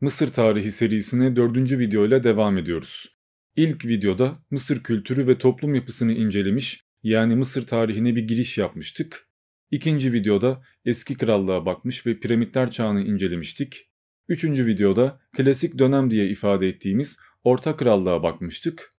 Mısır tarihi serisine dördüncü videoyla devam ediyoruz. İlk videoda Mısır kültürü ve toplum yapısını incelemiş yani Mısır tarihine bir giriş yapmıştık. İkinci videoda eski krallığa bakmış ve piramitler çağını incelemiştik. Üçüncü videoda klasik dönem diye ifade ettiğimiz Orta Krallığa bakmıştık.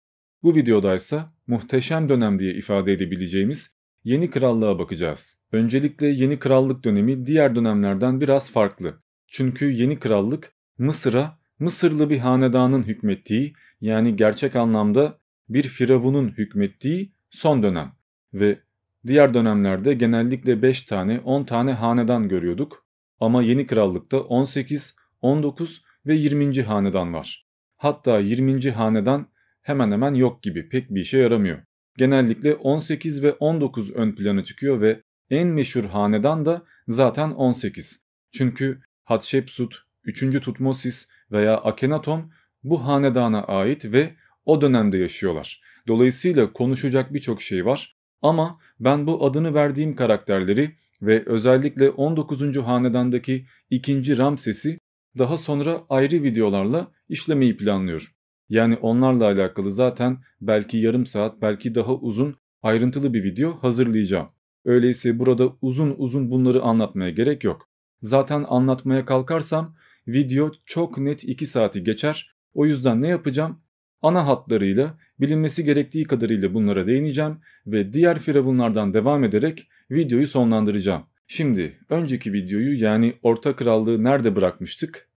Bu videoda ise muhteşem dönem diye ifade edebileceğimiz yeni krallığa bakacağız. Öncelikle yeni krallık dönemi diğer dönemlerden biraz farklı. Çünkü yeni krallık Mısır'a Mısırlı bir hanedanın hükmettiği yani gerçek anlamda bir firavunun hükmettiği son dönem ve diğer dönemlerde genellikle 5 tane 10 tane hanedan görüyorduk ama yeni krallıkta 18, 19 ve 20. hanedan var. Hatta 20. hanedan hemen hemen yok gibi pek bir işe yaramıyor. Genellikle 18 ve 19 ön plana çıkıyor ve en meşhur hanedan da zaten 18. Çünkü Hatshepsut, 3. Tutmosis veya Akhenaton bu hanedana ait ve o dönemde yaşıyorlar. Dolayısıyla konuşacak birçok şey var ama ben bu adını verdiğim karakterleri ve özellikle 19. hanedandaki 2. Ramses'i daha sonra ayrı videolarla işlemeyi planlıyorum. Yani onlarla alakalı zaten belki yarım saat belki daha uzun ayrıntılı bir video hazırlayacağım. Öyleyse burada uzun uzun bunları anlatmaya gerek yok. Zaten anlatmaya kalkarsam video çok net 2 saati geçer. O yüzden ne yapacağım? Ana hatlarıyla bilinmesi gerektiği kadarıyla bunlara değineceğim ve diğer firavunlardan devam ederek videoyu sonlandıracağım. Şimdi önceki videoyu yani Orta Krallığı nerede bırakmıştık?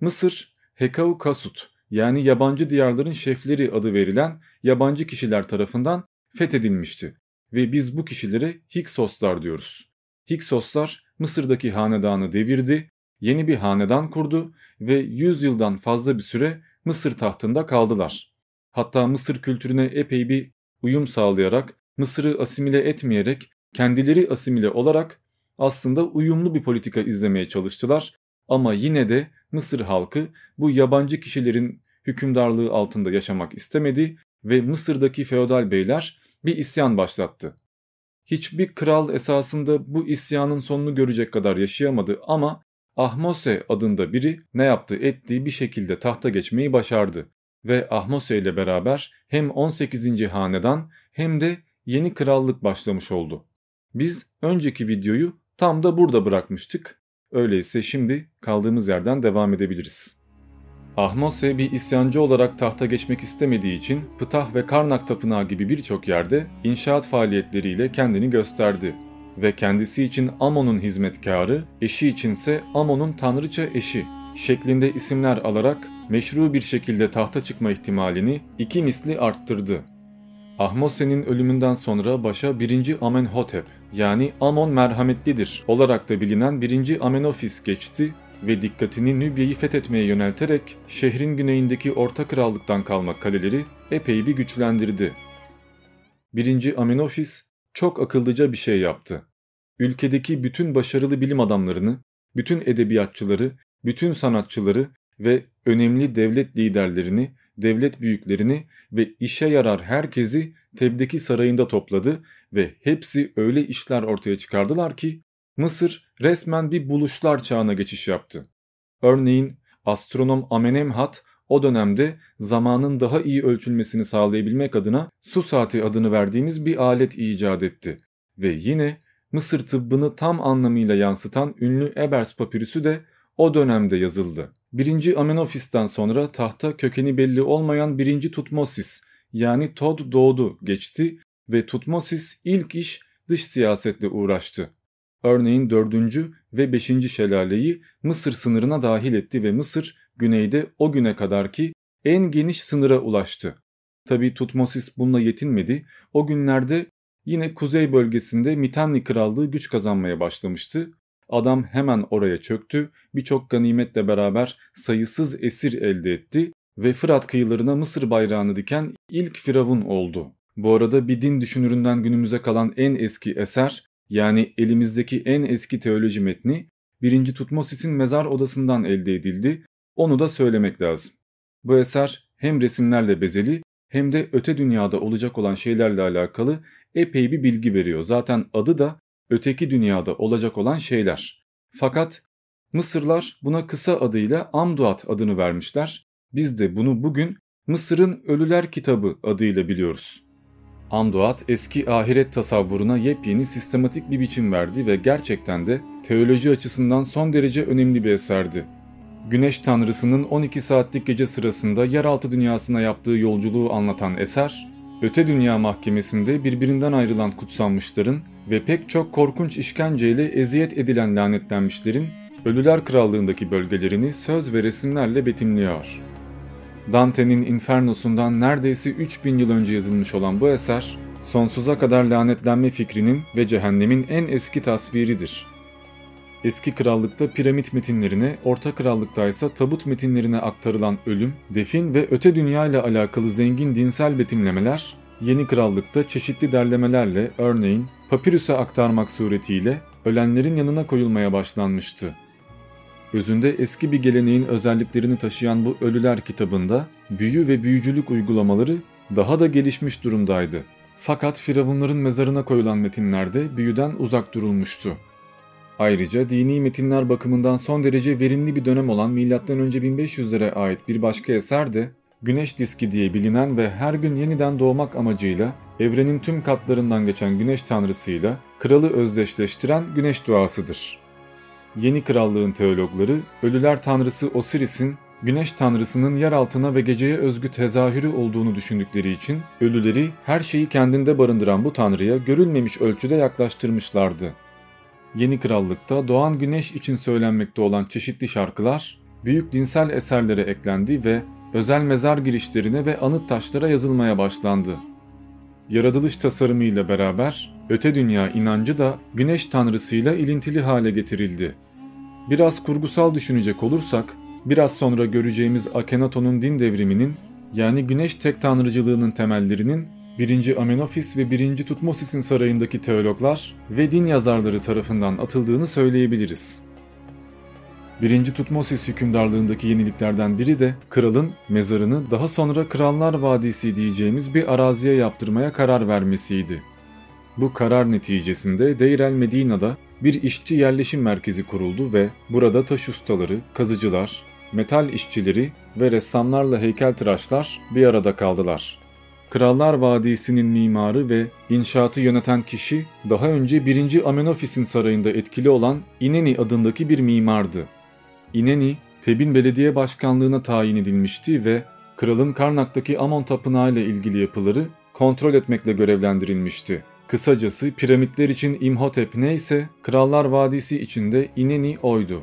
Mısır Hekau Kasut yani yabancı diyarların şefleri adı verilen yabancı kişiler tarafından fethedilmişti ve biz bu kişilere Hiksoslar diyoruz. Hiksoslar Mısır'daki hanedanı devirdi, yeni bir hanedan kurdu ve 100 yıldan fazla bir süre Mısır tahtında kaldılar. Hatta Mısır kültürüne epey bir uyum sağlayarak, Mısır'ı asimile etmeyerek, kendileri asimile olarak aslında uyumlu bir politika izlemeye çalıştılar ama yine de Mısır halkı bu yabancı kişilerin hükümdarlığı altında yaşamak istemedi ve Mısır'daki feodal beyler bir isyan başlattı. Hiçbir kral esasında bu isyanın sonunu görecek kadar yaşayamadı ama Ahmose adında biri ne yaptı ettiği bir şekilde tahta geçmeyi başardı ve Ahmose ile beraber hem 18. hanedan hem de yeni krallık başlamış oldu. Biz önceki videoyu tam da burada bırakmıştık Öyleyse şimdi kaldığımız yerden devam edebiliriz. Ahmose bir isyancı olarak tahta geçmek istemediği için Ptah ve Karnak Tapınağı gibi birçok yerde inşaat faaliyetleriyle kendini gösterdi ve kendisi için Amon'un hizmetkarı, eşi içinse Amon'un tanrıça eşi şeklinde isimler alarak meşru bir şekilde tahta çıkma ihtimalini iki misli arttırdı. Ahmose'nin ölümünden sonra başa 1. Amenhotep yani Amon merhametlidir olarak da bilinen 1. Amenofis geçti ve dikkatini Nübya'yı fethetmeye yönelterek şehrin güneyindeki Orta Krallık'tan kalma kaleleri epey bir güçlendirdi. 1. Amenofis çok akıllıca bir şey yaptı. Ülkedeki bütün başarılı bilim adamlarını, bütün edebiyatçıları, bütün sanatçıları ve önemli devlet liderlerini devlet büyüklerini ve işe yarar herkesi Teb'deki sarayında topladı ve hepsi öyle işler ortaya çıkardılar ki Mısır resmen bir buluşlar çağına geçiş yaptı. Örneğin astronom Amenemhat o dönemde zamanın daha iyi ölçülmesini sağlayabilmek adına su saati adını verdiğimiz bir alet icat etti. Ve yine Mısır tıbbını tam anlamıyla yansıtan ünlü Ebers papirüsü de o dönemde yazıldı. 1. Amenofis'ten sonra tahta kökeni belli olmayan 1. Tutmosis yani Tod doğdu geçti ve Tutmosis ilk iş dış siyasetle uğraştı. Örneğin 4. ve 5. şelaleyi Mısır sınırına dahil etti ve Mısır güneyde o güne kadarki en geniş sınıra ulaştı. Tabi Tutmosis bununla yetinmedi. O günlerde yine kuzey bölgesinde Mitanni Krallığı güç kazanmaya başlamıştı Adam hemen oraya çöktü, birçok ganimetle beraber sayısız esir elde etti ve Fırat kıyılarına Mısır bayrağını diken ilk firavun oldu. Bu arada bir din düşünüründen günümüze kalan en eski eser yani elimizdeki en eski teoloji metni 1. Tutmosis'in mezar odasından elde edildi. Onu da söylemek lazım. Bu eser hem resimlerle bezeli hem de öte dünyada olacak olan şeylerle alakalı epey bir bilgi veriyor. Zaten adı da öteki dünyada olacak olan şeyler. Fakat Mısırlar buna kısa adıyla Amduat adını vermişler. Biz de bunu bugün Mısır'ın Ölüler Kitabı adıyla biliyoruz. Amduat eski ahiret tasavvuruna yepyeni sistematik bir biçim verdi ve gerçekten de teoloji açısından son derece önemli bir eserdi. Güneş tanrısının 12 saatlik gece sırasında yeraltı dünyasına yaptığı yolculuğu anlatan eser, öte dünya mahkemesinde birbirinden ayrılan kutsanmışların ve pek çok korkunç işkenceyle eziyet edilen lanetlenmişlerin Ölüler Krallığındaki bölgelerini söz ve resimlerle betimliyor. Dante'nin Inferno'sundan neredeyse 3000 yıl önce yazılmış olan bu eser, sonsuza kadar lanetlenme fikrinin ve cehennemin en eski tasviridir. Eski krallıkta piramit metinlerine, orta krallıkta ise tabut metinlerine aktarılan ölüm, defin ve öte dünya ile alakalı zengin dinsel betimlemeler, yeni krallıkta çeşitli derlemelerle örneğin papirüse aktarmak suretiyle ölenlerin yanına koyulmaya başlanmıştı. Özünde eski bir geleneğin özelliklerini taşıyan bu Ölüler kitabında büyü ve büyücülük uygulamaları daha da gelişmiş durumdaydı. Fakat firavunların mezarına koyulan metinlerde büyüden uzak durulmuştu. Ayrıca dini metinler bakımından son derece verimli bir dönem olan M.Ö. 1500'lere ait bir başka eser de Güneş diski diye bilinen ve her gün yeniden doğmak amacıyla evrenin tüm katlarından geçen güneş tanrısıyla kralı özdeşleştiren güneş duasıdır. Yeni krallığın teologları ölüler tanrısı Osiris'in güneş tanrısının yer altına ve geceye özgü tezahürü olduğunu düşündükleri için ölüleri her şeyi kendinde barındıran bu tanrıya görülmemiş ölçüde yaklaştırmışlardı. Yeni krallıkta doğan güneş için söylenmekte olan çeşitli şarkılar büyük dinsel eserlere eklendi ve özel mezar girişlerine ve anıt taşlara yazılmaya başlandı. Yaratılış tasarımıyla beraber öte dünya inancı da güneş tanrısıyla ilintili hale getirildi. Biraz kurgusal düşünecek olursak, biraz sonra göreceğimiz Akhenaton'un din devriminin yani güneş tek tanrıcılığının temellerinin 1. Amenofis ve 1. Tutmosis'in sarayındaki teologlar ve din yazarları tarafından atıldığını söyleyebiliriz. 1. Tutmosis hükümdarlığındaki yeniliklerden biri de kralın mezarını daha sonra Krallar Vadisi diyeceğimiz bir araziye yaptırmaya karar vermesiydi. Bu karar neticesinde Deir el Medina'da bir işçi yerleşim merkezi kuruldu ve burada taş ustaları, kazıcılar, metal işçileri ve ressamlarla heykeltıraşlar bir arada kaldılar. Krallar Vadisi'nin mimarı ve inşaatı yöneten kişi daha önce 1. Amenofis'in sarayında etkili olan Ineni adındaki bir mimardı. Ineni, Tebin Belediye Başkanlığına tayin edilmişti ve kralın Karnak'taki Amon Tapınağı ile ilgili yapıları kontrol etmekle görevlendirilmişti. Kısacası piramitler için İmhotep neyse Krallar Vadisi içinde Ineni oydu.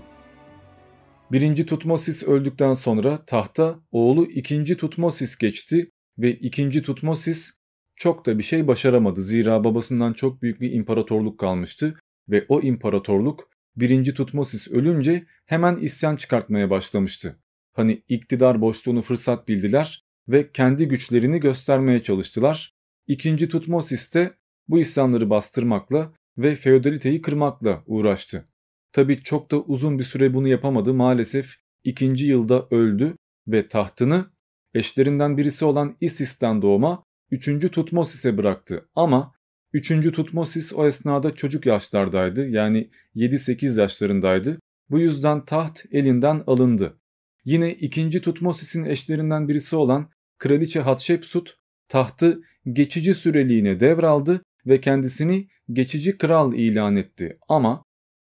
Birinci Tutmosis öldükten sonra tahta oğlu ikinci Tutmosis geçti ve ikinci Tutmosis çok da bir şey başaramadı. Zira babasından çok büyük bir imparatorluk kalmıştı ve o imparatorluk birinci Tutmosis ölünce hemen isyan çıkartmaya başlamıştı. Hani iktidar boşluğunu fırsat bildiler ve kendi güçlerini göstermeye çalıştılar. İkinci Tutmosis de bu isyanları bastırmakla ve feodaliteyi kırmakla uğraştı. Tabi çok da uzun bir süre bunu yapamadı maalesef ikinci yılda öldü ve tahtını eşlerinden birisi olan Isis'ten doğma 3. Tutmosis'e bıraktı ama 3. Tutmosis o esnada çocuk yaşlardaydı yani 7-8 yaşlarındaydı. Bu yüzden taht elinden alındı. Yine 2. Tutmosis'in eşlerinden birisi olan Kraliçe Hatshepsut tahtı geçici süreliğine devraldı ve kendisini geçici kral ilan etti ama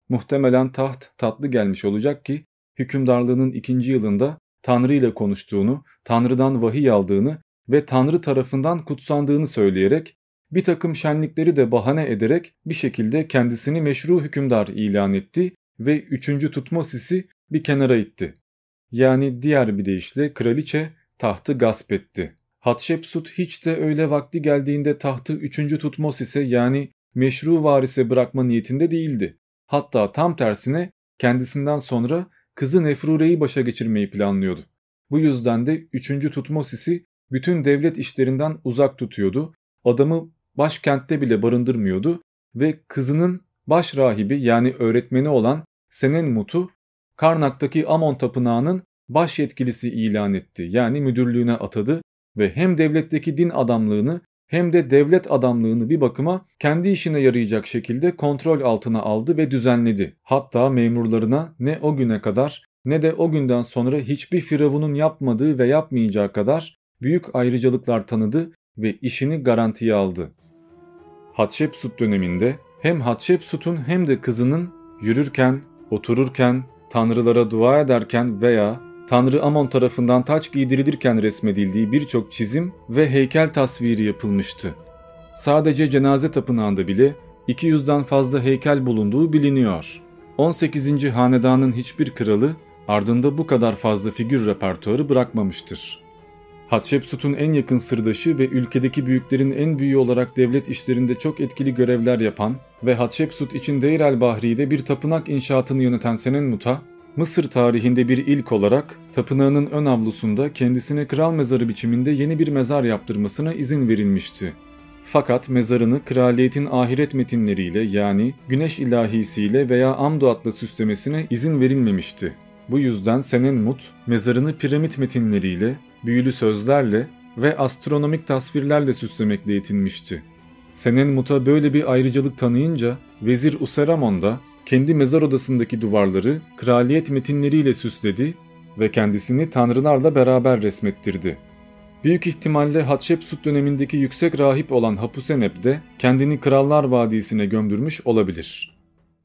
muhtemelen taht tatlı gelmiş olacak ki hükümdarlığının ikinci yılında Tanrı ile konuştuğunu, Tanrı'dan vahiy aldığını ve Tanrı tarafından kutsandığını söyleyerek bir takım şenlikleri de bahane ederek bir şekilde kendisini meşru hükümdar ilan etti ve 3. Tutmosis'i bir kenara itti. Yani diğer bir deyişle kraliçe tahtı gasp etti. Hatshepsut hiç de öyle vakti geldiğinde tahtı 3. Tutmosis'e yani meşru varise bırakma niyetinde değildi. Hatta tam tersine kendisinden sonra kızı Nefrure'yi başa geçirmeyi planlıyordu. Bu yüzden de 3. Tutmosis'i bütün devlet işlerinden uzak tutuyordu. Adamı başkentte bile barındırmıyordu ve kızının baş rahibi yani öğretmeni olan Senenmut'u Karnak'taki Amon tapınağının baş yetkilisi ilan etti yani müdürlüğüne atadı ve hem devletteki din adamlığını hem de devlet adamlığını bir bakıma kendi işine yarayacak şekilde kontrol altına aldı ve düzenledi. Hatta memurlarına ne o güne kadar ne de o günden sonra hiçbir firavunun yapmadığı ve yapmayacağı kadar büyük ayrıcalıklar tanıdı ve işini garantiye aldı. Hatshepsut döneminde hem Hatshepsut'un hem de kızının yürürken, otururken, tanrılara dua ederken veya Tanrı Amon tarafından taç giydirilirken resmedildiği birçok çizim ve heykel tasviri yapılmıştı. Sadece cenaze tapınağında bile 200'den fazla heykel bulunduğu biliniyor. 18. hanedanın hiçbir kralı ardında bu kadar fazla figür repertuarı bırakmamıştır. Hatshepsut'un en yakın sırdaşı ve ülkedeki büyüklerin en büyüğü olarak devlet işlerinde çok etkili görevler yapan ve Hatshepsut için Deir el-Bahri'de bir tapınak inşaatını yöneten Senenmut'a, Mısır tarihinde bir ilk olarak tapınağının ön avlusunda kendisine kral mezarı biçiminde yeni bir mezar yaptırmasına izin verilmişti. Fakat mezarını kraliyetin ahiret metinleriyle yani güneş ilahisiyle veya Amduat'la süslemesine izin verilmemişti. Bu yüzden Senenmut mezarını piramit metinleriyle, büyülü sözlerle ve astronomik tasvirlerle süslemekle yetinmişti. Senenmut'a böyle bir ayrıcalık tanıyınca Vezir Useramon da kendi mezar odasındaki duvarları kraliyet metinleriyle süsledi ve kendisini tanrılarla beraber resmettirdi. Büyük ihtimalle Hatshepsut dönemindeki yüksek rahip olan Hapusenep de kendini Krallar Vadisi'ne gömdürmüş olabilir.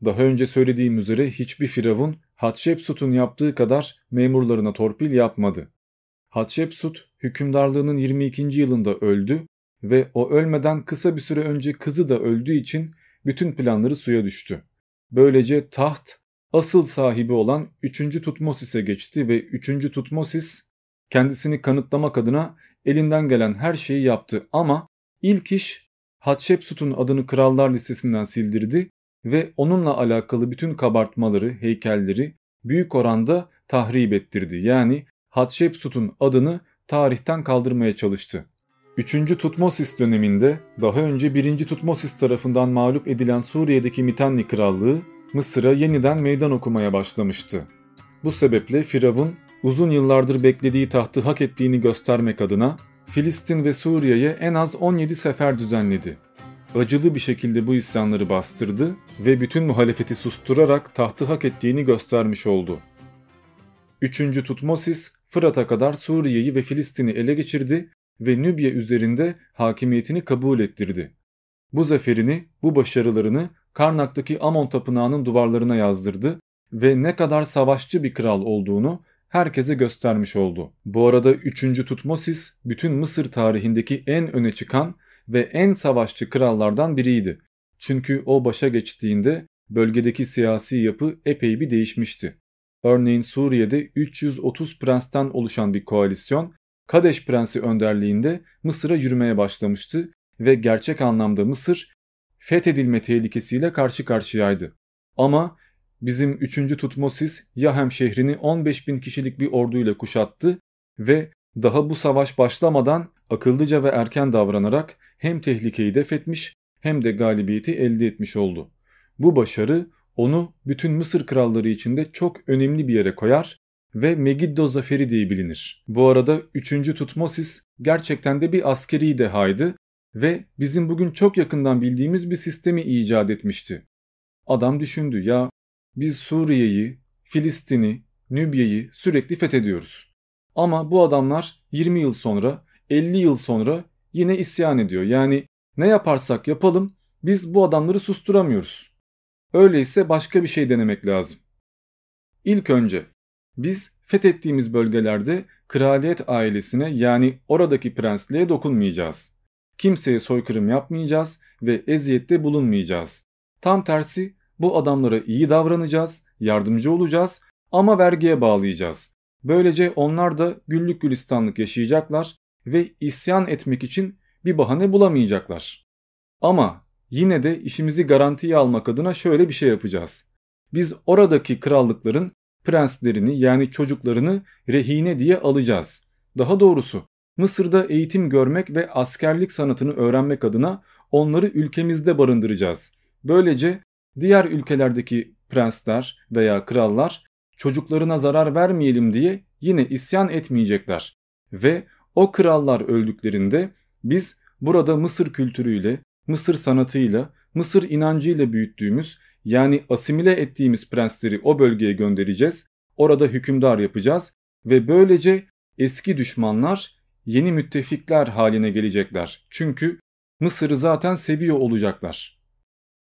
Daha önce söylediğim üzere hiçbir firavun Hatshepsut'un yaptığı kadar memurlarına torpil yapmadı. Hatshepsut hükümdarlığının 22. yılında öldü ve o ölmeden kısa bir süre önce kızı da öldüğü için bütün planları suya düştü. Böylece taht asıl sahibi olan 3. Tutmosis'e geçti ve 3. Tutmosis kendisini kanıtlamak adına elinden gelen her şeyi yaptı ama ilk iş Hatshepsut'un adını krallar listesinden sildirdi ve onunla alakalı bütün kabartmaları, heykelleri büyük oranda tahrip ettirdi. Yani Hatshepsut'un adını tarihten kaldırmaya çalıştı. 3. Tutmosis döneminde daha önce 1. Tutmosis tarafından mağlup edilen Suriye'deki Mitanni Krallığı Mısır'a yeniden meydan okumaya başlamıştı. Bu sebeple Firavun uzun yıllardır beklediği tahtı hak ettiğini göstermek adına Filistin ve Suriye'ye en az 17 sefer düzenledi. Acılı bir şekilde bu isyanları bastırdı ve bütün muhalefeti susturarak tahtı hak ettiğini göstermiş oldu. 3. Tutmosis Fırat'a kadar Suriye'yi ve Filistin'i ele geçirdi ve Nübye üzerinde hakimiyetini kabul ettirdi. Bu zaferini, bu başarılarını Karnak'taki Amon tapınağının duvarlarına yazdırdı ve ne kadar savaşçı bir kral olduğunu herkese göstermiş oldu. Bu arada 3. Tutmosis bütün Mısır tarihindeki en öne çıkan ve en savaşçı krallardan biriydi. Çünkü o başa geçtiğinde bölgedeki siyasi yapı epey bir değişmişti. Örneğin Suriye'de 330 prensten oluşan bir koalisyon Kadeş Prensi önderliğinde Mısır'a yürümeye başlamıştı ve gerçek anlamda Mısır fethedilme tehlikesiyle karşı karşıyaydı. Ama bizim 3. Tutmosis Yahem şehrini 15 bin kişilik bir orduyla kuşattı ve daha bu savaş başlamadan akıllıca ve erken davranarak hem tehlikeyi defetmiş hem de galibiyeti elde etmiş oldu. Bu başarı onu bütün Mısır kralları içinde çok önemli bir yere koyar ve Megiddo zaferi diye bilinir. Bu arada 3. Tutmosis gerçekten de bir askeri dehaydı ve bizim bugün çok yakından bildiğimiz bir sistemi icat etmişti. Adam düşündü ya biz Suriye'yi, Filistin'i, Nübye'yi sürekli fethediyoruz. Ama bu adamlar 20 yıl sonra, 50 yıl sonra yine isyan ediyor. Yani ne yaparsak yapalım biz bu adamları susturamıyoruz. Öyleyse başka bir şey denemek lazım. İlk önce biz fethettiğimiz bölgelerde kraliyet ailesine yani oradaki prensliğe dokunmayacağız. Kimseye soykırım yapmayacağız ve eziyette bulunmayacağız. Tam tersi bu adamlara iyi davranacağız, yardımcı olacağız ama vergiye bağlayacağız. Böylece onlar da güllük gülistanlık yaşayacaklar ve isyan etmek için bir bahane bulamayacaklar. Ama yine de işimizi garantiye almak adına şöyle bir şey yapacağız. Biz oradaki krallıkların prenslerini yani çocuklarını rehine diye alacağız. Daha doğrusu Mısır'da eğitim görmek ve askerlik sanatını öğrenmek adına onları ülkemizde barındıracağız. Böylece diğer ülkelerdeki prensler veya krallar çocuklarına zarar vermeyelim diye yine isyan etmeyecekler. Ve o krallar öldüklerinde biz burada Mısır kültürüyle, Mısır sanatıyla, Mısır inancıyla büyüttüğümüz yani asimile ettiğimiz prensleri o bölgeye göndereceğiz. Orada hükümdar yapacağız ve böylece eski düşmanlar yeni müttefikler haline gelecekler. Çünkü Mısır'ı zaten seviyor olacaklar.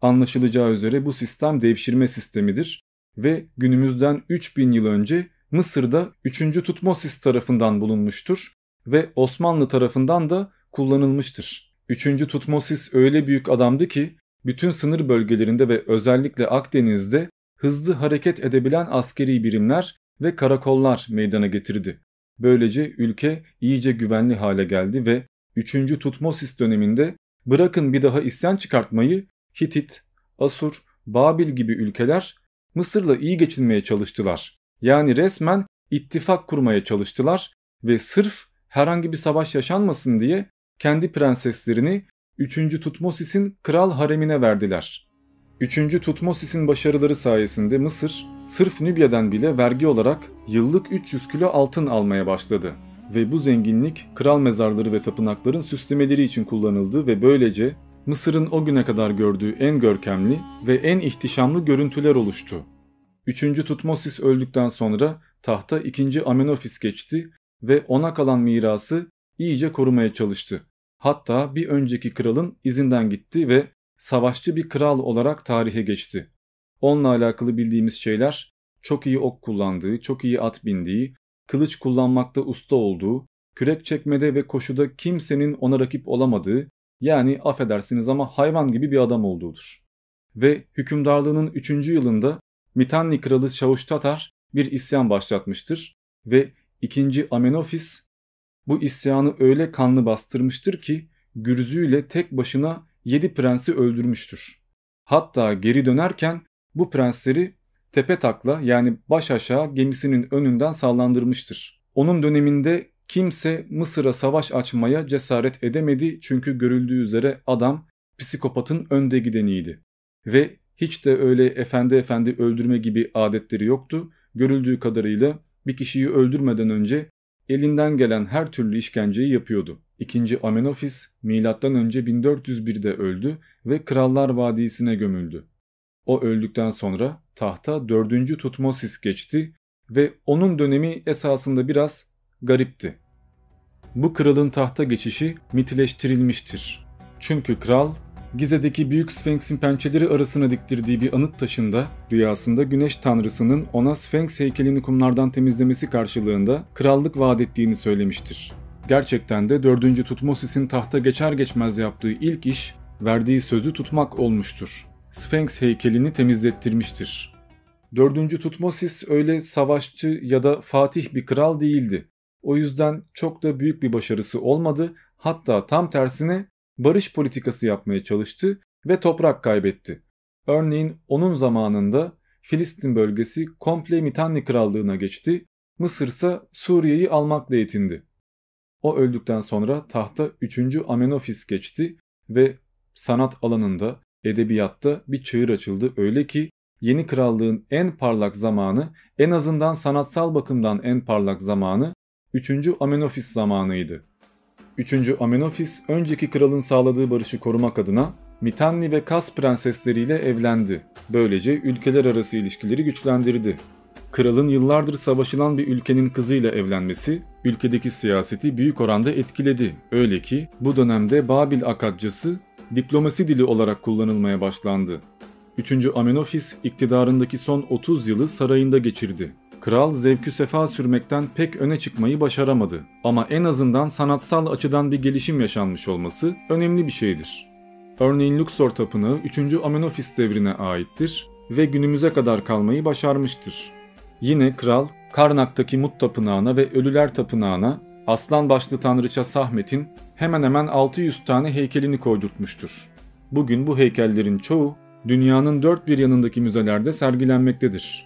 Anlaşılacağı üzere bu sistem devşirme sistemidir ve günümüzden 3000 yıl önce Mısır'da 3. Tutmosis tarafından bulunmuştur ve Osmanlı tarafından da kullanılmıştır. 3. Tutmosis öyle büyük adamdı ki bütün sınır bölgelerinde ve özellikle Akdeniz'de hızlı hareket edebilen askeri birimler ve karakollar meydana getirdi. Böylece ülke iyice güvenli hale geldi ve 3. Tutmosis döneminde bırakın bir daha isyan çıkartmayı Hitit, Asur, Babil gibi ülkeler Mısır'la iyi geçinmeye çalıştılar. Yani resmen ittifak kurmaya çalıştılar ve sırf herhangi bir savaş yaşanmasın diye kendi prenseslerini 3. Tutmosis'in kral haremine verdiler. 3. Tutmosis'in başarıları sayesinde Mısır sırf Nübya'dan bile vergi olarak yıllık 300 kilo altın almaya başladı. Ve bu zenginlik kral mezarları ve tapınakların süslemeleri için kullanıldı ve böylece Mısır'ın o güne kadar gördüğü en görkemli ve en ihtişamlı görüntüler oluştu. 3. Tutmosis öldükten sonra tahta 2. Amenofis geçti ve ona kalan mirası iyice korumaya çalıştı. Hatta bir önceki kralın izinden gitti ve savaşçı bir kral olarak tarihe geçti. Onunla alakalı bildiğimiz şeyler çok iyi ok kullandığı, çok iyi at bindiği, kılıç kullanmakta usta olduğu, kürek çekmede ve koşuda kimsenin ona rakip olamadığı, yani affedersiniz ama hayvan gibi bir adam olduğudur. Ve hükümdarlığının 3. yılında Mitanni kralı Şavuş Tatar bir isyan başlatmıştır ve 2. Amenofis bu isyanı öyle kanlı bastırmıştır ki gürzüyle tek başına 7 prensi öldürmüştür. Hatta geri dönerken bu prensleri tepe takla yani baş aşağı gemisinin önünden sallandırmıştır. Onun döneminde kimse Mısır'a savaş açmaya cesaret edemedi çünkü görüldüğü üzere adam psikopatın önde gideniydi. Ve hiç de öyle efendi efendi öldürme gibi adetleri yoktu. Görüldüğü kadarıyla bir kişiyi öldürmeden önce elinden gelen her türlü işkenceyi yapıyordu. İkinci Amenofis M.Ö. 1401'de öldü ve Krallar Vadisi'ne gömüldü. O öldükten sonra tahta 4. Tutmosis geçti ve onun dönemi esasında biraz garipti. Bu kralın tahta geçişi mitileştirilmiştir. Çünkü kral Gize'deki büyük Sphinx'in pençeleri arasına diktirdiği bir anıt taşında rüyasında güneş tanrısının ona Sphinx heykelini kumlardan temizlemesi karşılığında krallık vaat ettiğini söylemiştir. Gerçekten de 4. Tutmosis'in tahta geçer geçmez yaptığı ilk iş verdiği sözü tutmak olmuştur. Sphinx heykelini temizlettirmiştir. 4. Tutmosis öyle savaşçı ya da fatih bir kral değildi. O yüzden çok da büyük bir başarısı olmadı. Hatta tam tersine barış politikası yapmaya çalıştı ve toprak kaybetti. Örneğin onun zamanında Filistin bölgesi komple Mitanni krallığına geçti, Mısır ise Suriye'yi almakla yetindi. O öldükten sonra tahta 3. Amenofis geçti ve sanat alanında, edebiyatta bir çığır açıldı öyle ki yeni krallığın en parlak zamanı, en azından sanatsal bakımdan en parlak zamanı 3. Amenofis zamanıydı. 3. Amenofis önceki kralın sağladığı barışı korumak adına Mitanni ve Kas prensesleriyle evlendi. Böylece ülkeler arası ilişkileri güçlendirdi. Kralın yıllardır savaşılan bir ülkenin kızıyla evlenmesi ülkedeki siyaseti büyük oranda etkiledi. Öyle ki bu dönemde Babil Akadcası diplomasi dili olarak kullanılmaya başlandı. 3. Amenofis iktidarındaki son 30 yılı sarayında geçirdi. Kral zevkü sefa sürmekten pek öne çıkmayı başaramadı ama en azından sanatsal açıdan bir gelişim yaşanmış olması önemli bir şeydir. Örneğin Luxor Tapınağı 3. Amenofis devrine aittir ve günümüze kadar kalmayı başarmıştır. Yine kral Karnak'taki Mut Tapınağı'na ve Ölüler Tapınağı'na aslan başlı tanrıça Sahmet'in hemen hemen 600 tane heykelini koydurtmuştur. Bugün bu heykellerin çoğu dünyanın dört bir yanındaki müzelerde sergilenmektedir.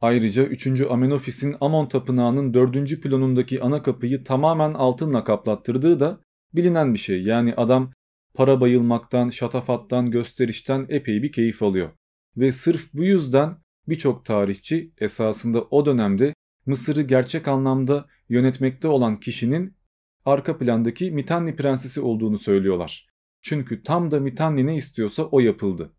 Ayrıca 3. Amenofis'in Amon Tapınağı'nın 4. pilonundaki ana kapıyı tamamen altınla kaplattırdığı da bilinen bir şey. Yani adam para bayılmaktan, şatafattan, gösterişten epey bir keyif alıyor. Ve sırf bu yüzden birçok tarihçi esasında o dönemde Mısır'ı gerçek anlamda yönetmekte olan kişinin arka plandaki Mitanni prensesi olduğunu söylüyorlar. Çünkü tam da Mitanni ne istiyorsa o yapıldı.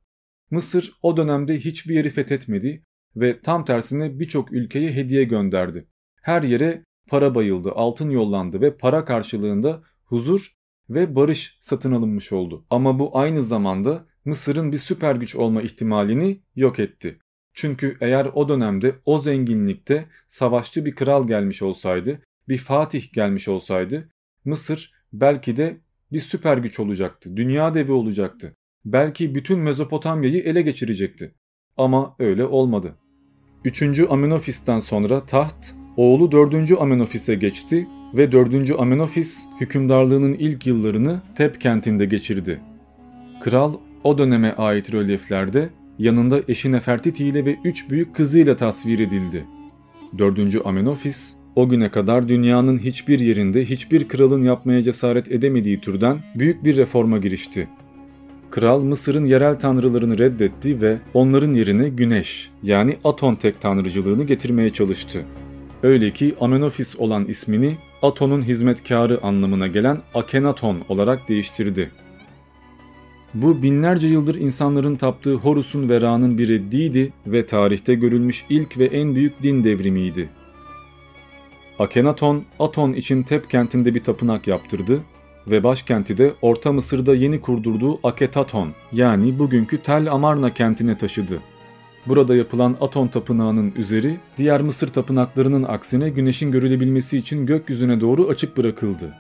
Mısır o dönemde hiçbir yeri fethetmedi ve tam tersine birçok ülkeye hediye gönderdi. Her yere para bayıldı, altın yollandı ve para karşılığında huzur ve barış satın alınmış oldu. Ama bu aynı zamanda Mısır'ın bir süper güç olma ihtimalini yok etti. Çünkü eğer o dönemde o zenginlikte savaşçı bir kral gelmiş olsaydı, bir fatih gelmiş olsaydı Mısır belki de bir süper güç olacaktı, dünya devi olacaktı. Belki bütün Mezopotamya'yı ele geçirecekti. Ama öyle olmadı. 3. Amenofis'ten sonra taht oğlu 4. Amenofis'e geçti ve 4. Amenofis hükümdarlığının ilk yıllarını Tep kentinde geçirdi. Kral o döneme ait rölyeflerde yanında eşi Nefertiti ile ve üç büyük kızıyla tasvir edildi. 4. Amenofis o güne kadar dünyanın hiçbir yerinde hiçbir kralın yapmaya cesaret edemediği türden büyük bir reforma girişti. Kral Mısır'ın yerel tanrılarını reddetti ve onların yerine güneş yani Aton tek tanrıcılığını getirmeye çalıştı. Öyle ki Amenofis olan ismini Aton'un hizmetkarı anlamına gelen Akenaton olarak değiştirdi. Bu binlerce yıldır insanların taptığı Horus'un ve Ra'nın bir reddiydi ve tarihte görülmüş ilk ve en büyük din devrimiydi. Akenaton, Aton için Tep kentinde bir tapınak yaptırdı ve başkenti de Orta Mısır'da yeni kurdurduğu Aketaton yani bugünkü Tel Amarna kentine taşıdı. Burada yapılan Aton tapınağının üzeri diğer Mısır tapınaklarının aksine güneşin görülebilmesi için gökyüzüne doğru açık bırakıldı.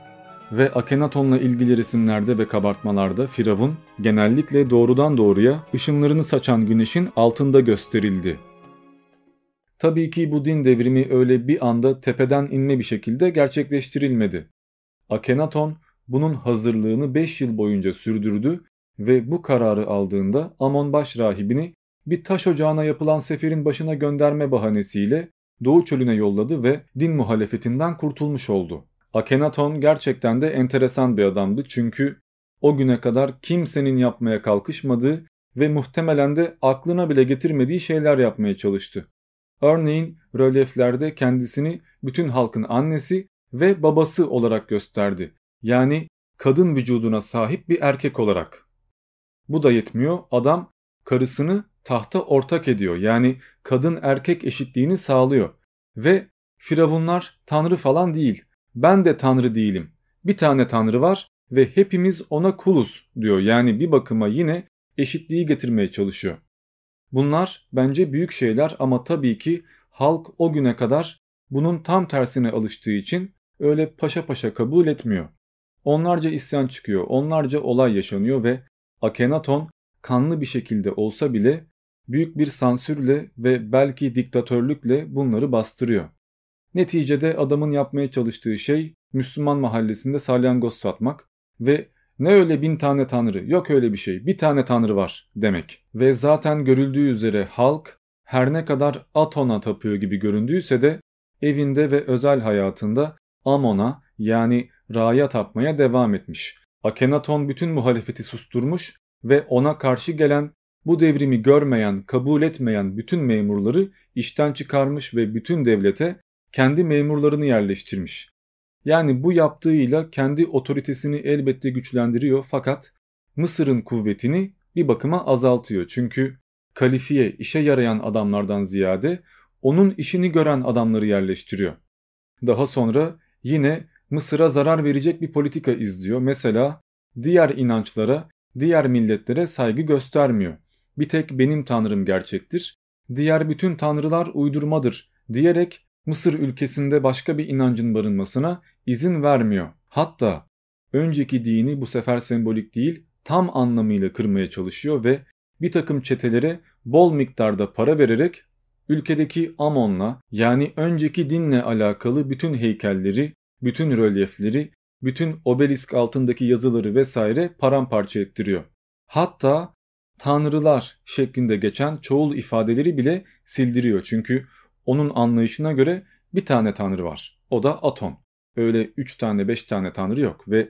Ve Akenaton'la ilgili resimlerde ve kabartmalarda Firavun genellikle doğrudan doğruya ışınlarını saçan güneşin altında gösterildi. Tabii ki bu din devrimi öyle bir anda tepeden inme bir şekilde gerçekleştirilmedi. Akenaton bunun hazırlığını 5 yıl boyunca sürdürdü ve bu kararı aldığında Amon baş rahibini bir taş ocağına yapılan seferin başına gönderme bahanesiyle Doğu çölüne yolladı ve din muhalefetinden kurtulmuş oldu. Akenaton gerçekten de enteresan bir adamdı çünkü o güne kadar kimsenin yapmaya kalkışmadığı ve muhtemelen de aklına bile getirmediği şeyler yapmaya çalıştı. Örneğin rölyeflerde kendisini bütün halkın annesi ve babası olarak gösterdi. Yani kadın vücuduna sahip bir erkek olarak. Bu da yetmiyor. Adam karısını tahta ortak ediyor. Yani kadın erkek eşitliğini sağlıyor. Ve firavunlar tanrı falan değil. Ben de tanrı değilim. Bir tane tanrı var ve hepimiz ona kuluz diyor. Yani bir bakıma yine eşitliği getirmeye çalışıyor. Bunlar bence büyük şeyler ama tabii ki halk o güne kadar bunun tam tersine alıştığı için öyle paşa paşa kabul etmiyor. Onlarca isyan çıkıyor, onlarca olay yaşanıyor ve Akhenaton kanlı bir şekilde olsa bile büyük bir sansürle ve belki diktatörlükle bunları bastırıyor. Neticede adamın yapmaya çalıştığı şey Müslüman mahallesinde salyangoz satmak ve ne öyle bin tane tanrı yok öyle bir şey bir tane tanrı var demek. Ve zaten görüldüğü üzere halk her ne kadar Aton'a tapıyor gibi göründüyse de evinde ve özel hayatında Amon'a yani Ra'ya tapmaya devam etmiş. Akenaton bütün muhalefeti susturmuş ve ona karşı gelen bu devrimi görmeyen, kabul etmeyen bütün memurları işten çıkarmış ve bütün devlete kendi memurlarını yerleştirmiş. Yani bu yaptığıyla kendi otoritesini elbette güçlendiriyor fakat Mısır'ın kuvvetini bir bakıma azaltıyor. Çünkü kalifiye işe yarayan adamlardan ziyade onun işini gören adamları yerleştiriyor. Daha sonra yine Mısır'a zarar verecek bir politika izliyor. Mesela diğer inançlara, diğer milletlere saygı göstermiyor. Bir tek benim tanrım gerçektir, diğer bütün tanrılar uydurmadır diyerek Mısır ülkesinde başka bir inancın barınmasına izin vermiyor. Hatta önceki dini bu sefer sembolik değil tam anlamıyla kırmaya çalışıyor ve bir takım çetelere bol miktarda para vererek ülkedeki Amon'la yani önceki dinle alakalı bütün heykelleri, bütün rölyefleri, bütün obelisk altındaki yazıları vesaire paramparça ettiriyor. Hatta tanrılar şeklinde geçen çoğul ifadeleri bile sildiriyor. Çünkü onun anlayışına göre bir tane tanrı var. O da Aton. Öyle üç tane beş tane tanrı yok ve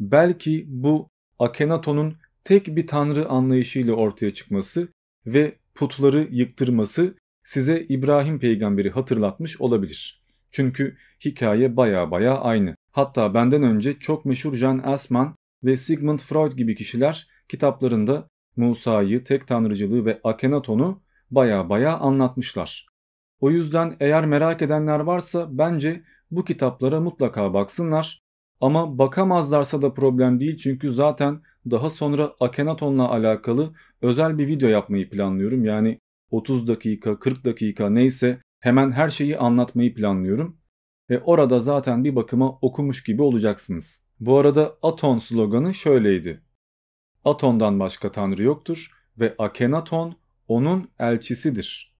belki bu Akhenaton'un tek bir tanrı anlayışıyla ortaya çıkması ve putları yıktırması size İbrahim peygamberi hatırlatmış olabilir. Çünkü hikaye baya baya aynı. Hatta benden önce çok meşhur Jean Assmann ve Sigmund Freud gibi kişiler kitaplarında Musa'yı, tek tanrıcılığı ve Akhenaton'u baya baya anlatmışlar. O yüzden eğer merak edenler varsa bence bu kitaplara mutlaka baksınlar. Ama bakamazlarsa da problem değil çünkü zaten daha sonra Akhenaton'la alakalı özel bir video yapmayı planlıyorum. Yani 30 dakika, 40 dakika neyse hemen her şeyi anlatmayı planlıyorum. Ve orada zaten bir bakıma okumuş gibi olacaksınız. Bu arada Aton sloganı şöyleydi. Aton'dan başka tanrı yoktur ve Akhenaton onun elçisidir.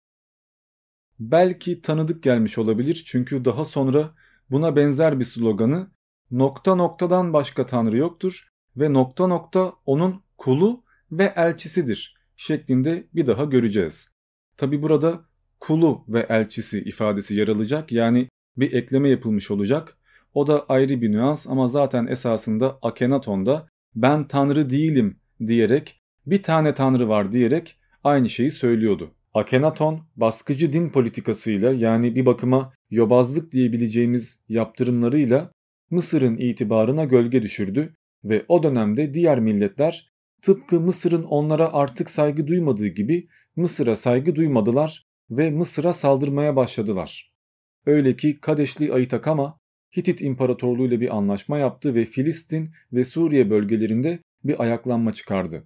Belki tanıdık gelmiş olabilir çünkü daha sonra buna benzer bir sloganı nokta noktadan başka tanrı yoktur ve nokta nokta onun kulu ve elçisidir şeklinde bir daha göreceğiz. Tabi burada kulu ve elçisi ifadesi yer alacak yani bir ekleme yapılmış olacak. O da ayrı bir nüans ama zaten esasında Akenaton'da ben tanrı değilim diyerek bir tane tanrı var diyerek aynı şeyi söylüyordu. Akenaton baskıcı din politikasıyla yani bir bakıma yobazlık diyebileceğimiz yaptırımlarıyla Mısır'ın itibarına gölge düşürdü ve o dönemde diğer milletler tıpkı Mısır'ın onlara artık saygı duymadığı gibi Mısır'a saygı duymadılar ve Mısır'a saldırmaya başladılar. Öyle ki Kadeşli Ayıtakama Hitit İmparatorluğu ile bir anlaşma yaptı ve Filistin ve Suriye bölgelerinde bir ayaklanma çıkardı.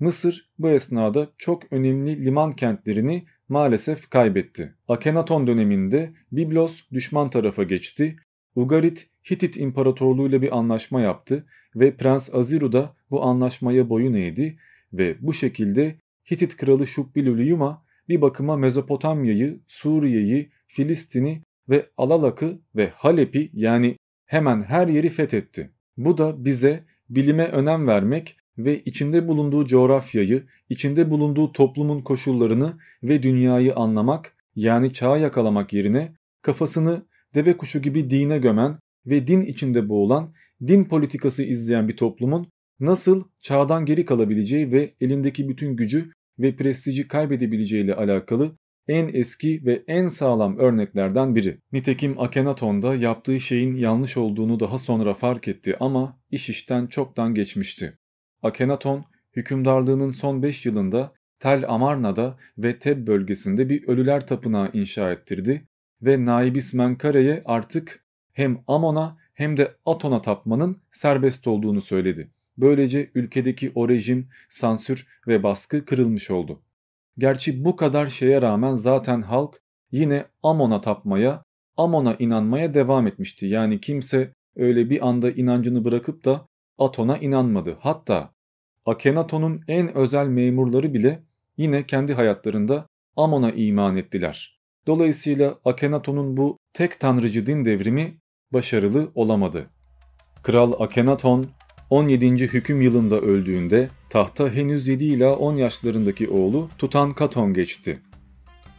Mısır bu esnada çok önemli liman kentlerini maalesef kaybetti. Akenaton döneminde Biblos düşman tarafa geçti, Ugarit Hitit İmparatorluğu ile bir anlaşma yaptı ve Prens Aziru da bu anlaşmaya boyun eğdi ve bu şekilde Hitit kralı Şubbilülüyuma bir bakıma Mezopotamya'yı, Suriye'yi, Filistin'i ve Alalak'ı ve Halep'i yani hemen her yeri fethetti. Bu da bize bilime önem vermek ve içinde bulunduğu coğrafyayı, içinde bulunduğu toplumun koşullarını ve dünyayı anlamak yani çağı yakalamak yerine kafasını deve kuşu gibi dine gömen ve din içinde boğulan, din politikası izleyen bir toplumun nasıl çağdan geri kalabileceği ve elindeki bütün gücü ve prestiji kaybedebileceği ile alakalı en eski ve en sağlam örneklerden biri. Nitekim Akhenaton da yaptığı şeyin yanlış olduğunu daha sonra fark etti ama iş işten çoktan geçmişti. Akhenaton hükümdarlığının son 5 yılında Tel Amarna'da ve Teb bölgesinde bir ölüler tapınağı inşa ettirdi ve Naibis Menkare'ye artık hem Amon'a hem de Aton'a tapmanın serbest olduğunu söyledi. Böylece ülkedeki o rejim, sansür ve baskı kırılmış oldu. Gerçi bu kadar şeye rağmen zaten halk yine Amon'a tapmaya, Amon'a inanmaya devam etmişti. Yani kimse öyle bir anda inancını bırakıp da Aton'a inanmadı. Hatta Akenaton'un en özel memurları bile yine kendi hayatlarında Amon'a iman ettiler. Dolayısıyla Akenaton'un bu tek tanrıcı din devrimi başarılı olamadı. Kral Akenaton 17. hüküm yılında öldüğünde tahta henüz 7 ila 10 yaşlarındaki oğlu Tutankaton geçti.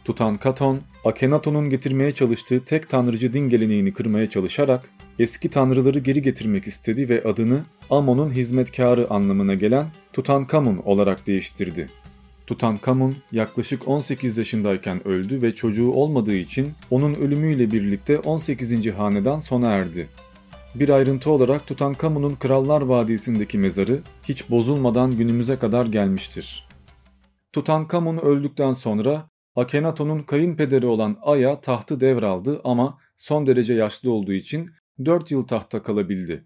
Tutankaton, Akhenaton'un getirmeye çalıştığı tek tanrıcı din geleneğini kırmaya çalışarak eski tanrıları geri getirmek istedi ve adını Amon'un hizmetkarı anlamına gelen Tutankamun olarak değiştirdi. Tutankamun yaklaşık 18 yaşındayken öldü ve çocuğu olmadığı için onun ölümüyle birlikte 18. hanedan sona erdi. Bir ayrıntı olarak Tutankamun'un Krallar Vadisi'ndeki mezarı hiç bozulmadan günümüze kadar gelmiştir. Tutankamun öldükten sonra Akhenaton'un kayınpederi olan Aya tahtı devraldı ama son derece yaşlı olduğu için 4 yıl tahta kalabildi.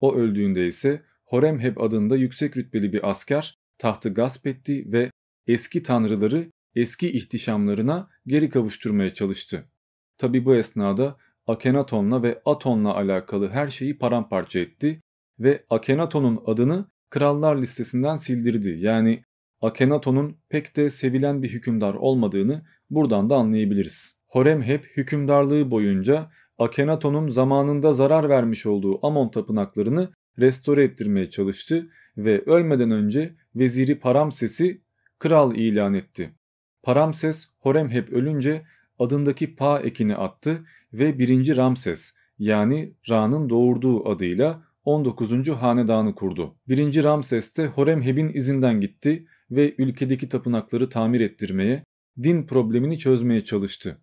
O öldüğünde ise Horemheb adında yüksek rütbeli bir asker tahtı gasp etti ve eski tanrıları eski ihtişamlarına geri kavuşturmaya çalıştı. Tabi bu esnada Akenaton'la ve Aton'la alakalı her şeyi paramparça etti ve Akenaton'un adını krallar listesinden sildirdi. Yani Akenaton'un pek de sevilen bir hükümdar olmadığını buradan da anlayabiliriz. Horemheb hükümdarlığı boyunca Akenaton'un zamanında zarar vermiş olduğu Amon tapınaklarını restore ettirmeye çalıştı ve ölmeden önce veziri Paramses'i kral ilan etti. Paramses Horemheb ölünce adındaki Pa ekini attı ve 1. Ramses yani Ra'nın doğurduğu adıyla 19. hanedanı kurdu. 1. Ramses de Horemheb'in izinden gitti ve ülkedeki tapınakları tamir ettirmeye, din problemini çözmeye çalıştı.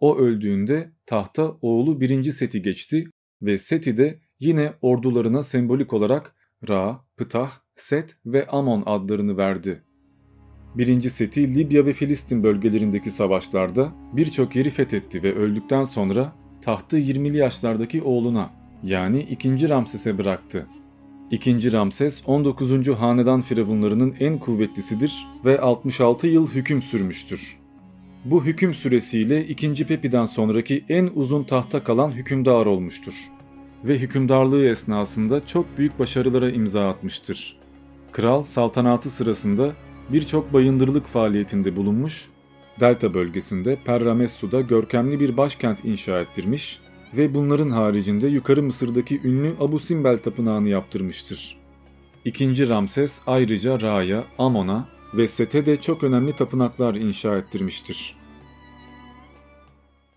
O öldüğünde tahta oğlu 1. Seti geçti ve Seti de yine ordularına sembolik olarak Ra, Ptah, Set ve Amon adlarını verdi. Birinci Seti Libya ve Filistin bölgelerindeki savaşlarda birçok yeri fethetti ve öldükten sonra tahtı 20'li yaşlardaki oğluna yani 2. Ramses'e bıraktı. 2. Ramses 19. hanedan firavunlarının en kuvvetlisidir ve 66 yıl hüküm sürmüştür. Bu hüküm süresiyle 2. Pepi'den sonraki en uzun tahta kalan hükümdar olmuştur. Ve hükümdarlığı esnasında çok büyük başarılara imza atmıştır. Kral saltanatı sırasında birçok bayındırlık faaliyetinde bulunmuş, Delta bölgesinde Perramessu'da görkemli bir başkent inşa ettirmiş ve bunların haricinde Yukarı Mısır'daki ünlü Abu Simbel Tapınağı'nı yaptırmıştır. İkinci Ramses ayrıca Ra'ya, Amon'a ve Set'e de çok önemli tapınaklar inşa ettirmiştir.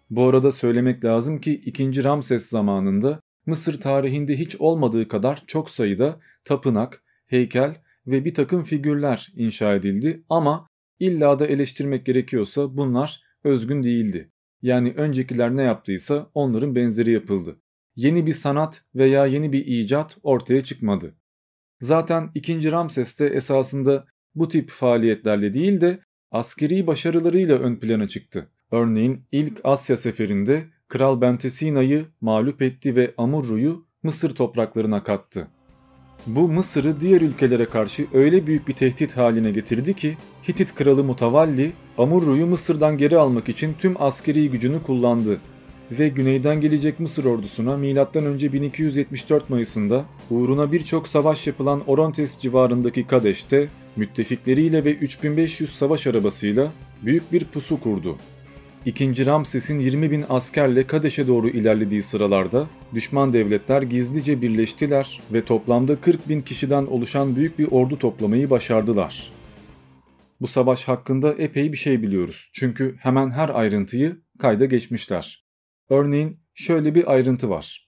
Bu arada söylemek lazım ki 2. Ramses zamanında Mısır tarihinde hiç olmadığı kadar çok sayıda tapınak, heykel ve bir takım figürler inşa edildi ama illa da eleştirmek gerekiyorsa bunlar özgün değildi. Yani öncekiler ne yaptıysa onların benzeri yapıldı. Yeni bir sanat veya yeni bir icat ortaya çıkmadı. Zaten 2. Ramses de esasında bu tip faaliyetlerle değil de askeri başarılarıyla ön plana çıktı. Örneğin ilk Asya seferinde Kral Bentesina'yı mağlup etti ve Amurru'yu Mısır topraklarına kattı. Bu Mısır'ı diğer ülkelere karşı öyle büyük bir tehdit haline getirdi ki Hitit kralı Mutavalli Amurru'yu Mısır'dan geri almak için tüm askeri gücünü kullandı ve güneyden gelecek Mısır ordusuna M.Ö. 1274 Mayıs'ında uğruna birçok savaş yapılan Orontes civarındaki Kadeş'te müttefikleriyle ve 3500 savaş arabasıyla büyük bir pusu kurdu. İkinci Ramses'in 20 bin askerle Kadeş'e doğru ilerlediği sıralarda düşman devletler gizlice birleştiler ve toplamda 40 bin kişiden oluşan büyük bir ordu toplamayı başardılar. Bu savaş hakkında epey bir şey biliyoruz çünkü hemen her ayrıntıyı kayda geçmişler. Örneğin şöyle bir ayrıntı var.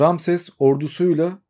Ramses ordusuyla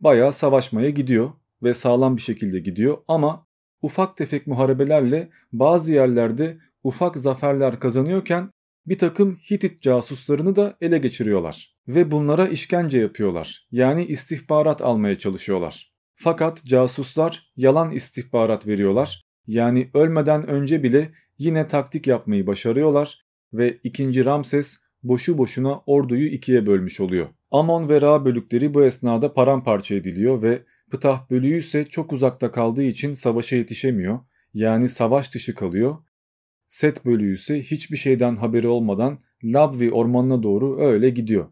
bayağı savaşmaya gidiyor ve sağlam bir şekilde gidiyor ama ufak tefek muharebelerle bazı yerlerde ufak zaferler kazanıyorken bir takım Hitit casuslarını da ele geçiriyorlar ve bunlara işkence yapıyorlar. Yani istihbarat almaya çalışıyorlar. Fakat casuslar yalan istihbarat veriyorlar. Yani ölmeden önce bile yine taktik yapmayı başarıyorlar ve 2. Ramses boşu boşuna orduyu ikiye bölmüş oluyor. Amon ve Ra bölükleri bu esnada paramparça ediliyor ve Ptah bölüğü ise çok uzakta kaldığı için savaşa yetişemiyor. Yani savaş dışı kalıyor Set bölüğü ise hiçbir şeyden haberi olmadan Labvi ormanına doğru öyle gidiyor.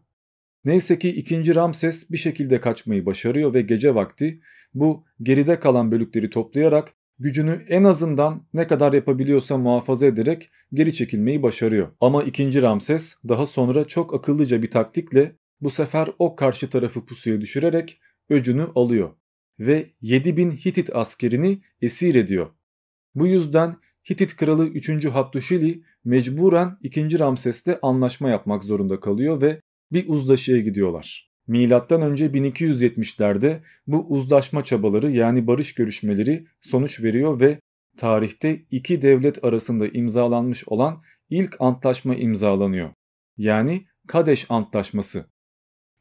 Neyse ki 2. Ramses bir şekilde kaçmayı başarıyor ve gece vakti bu geride kalan bölükleri toplayarak gücünü en azından ne kadar yapabiliyorsa muhafaza ederek geri çekilmeyi başarıyor. Ama 2. Ramses daha sonra çok akıllıca bir taktikle bu sefer o karşı tarafı pusuya düşürerek öcünü alıyor ve 7000 Hitit askerini esir ediyor. Bu yüzden Hitit kralı 3. Hattuşili mecburen 2. Ramses'te anlaşma yapmak zorunda kalıyor ve bir uzlaşıya gidiyorlar. Milattan önce 1270'lerde bu uzlaşma çabaları yani barış görüşmeleri sonuç veriyor ve tarihte iki devlet arasında imzalanmış olan ilk antlaşma imzalanıyor. Yani Kadeş Antlaşması.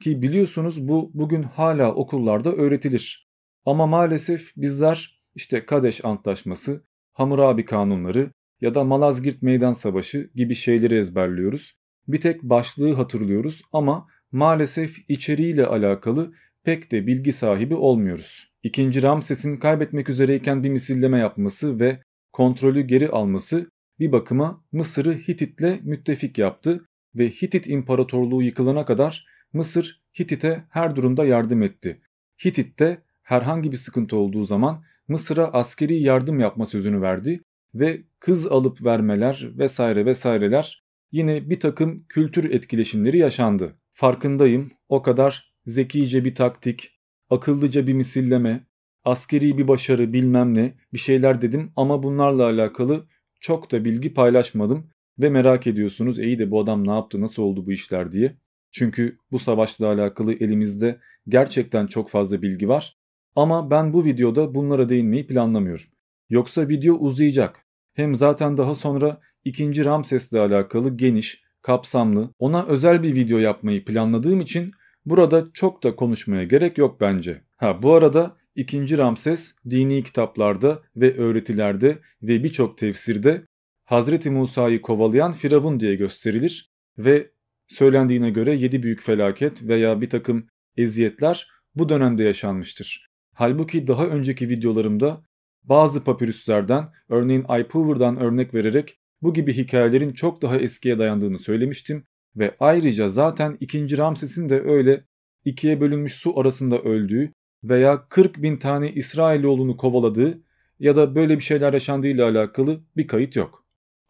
Ki biliyorsunuz bu bugün hala okullarda öğretilir. Ama maalesef bizler işte Kadeş Antlaşması, Hammurabi kanunları ya da Malazgirt Meydan Savaşı gibi şeyleri ezberliyoruz. Bir tek başlığı hatırlıyoruz ama maalesef içeriğiyle alakalı pek de bilgi sahibi olmuyoruz. İkinci Ramses'in kaybetmek üzereyken bir misilleme yapması ve kontrolü geri alması bir bakıma Mısır'ı Hitit'le müttefik yaptı ve Hitit İmparatorluğu yıkılana kadar Mısır Hitit'e her durumda yardım etti. Hitit'te herhangi bir sıkıntı olduğu zaman Mısır'a askeri yardım yapma sözünü verdi ve kız alıp vermeler vesaire vesaireler yine bir takım kültür etkileşimleri yaşandı. Farkındayım o kadar zekice bir taktik, akıllıca bir misilleme, askeri bir başarı bilmem ne bir şeyler dedim ama bunlarla alakalı çok da bilgi paylaşmadım ve merak ediyorsunuz iyi de bu adam ne yaptı nasıl oldu bu işler diye. Çünkü bu savaşla alakalı elimizde gerçekten çok fazla bilgi var ama ben bu videoda bunlara değinmeyi planlamıyorum. Yoksa video uzayacak. Hem zaten daha sonra 2. Ramses'le alakalı geniş, kapsamlı, ona özel bir video yapmayı planladığım için burada çok da konuşmaya gerek yok bence. Ha bu arada 2. Ramses dini kitaplarda ve öğretilerde ve birçok tefsirde Hazreti Musa'yı kovalayan Firavun diye gösterilir ve söylendiğine göre 7 büyük felaket veya bir takım eziyetler bu dönemde yaşanmıştır. Halbuki daha önceki videolarımda bazı papirüslerden örneğin iPower'dan örnek vererek bu gibi hikayelerin çok daha eskiye dayandığını söylemiştim ve ayrıca zaten 2. Ramses'in de öyle ikiye bölünmüş su arasında öldüğü veya 40 bin tane İsrailoğlunu kovaladığı ya da böyle bir şeyler yaşandığıyla alakalı bir kayıt yok.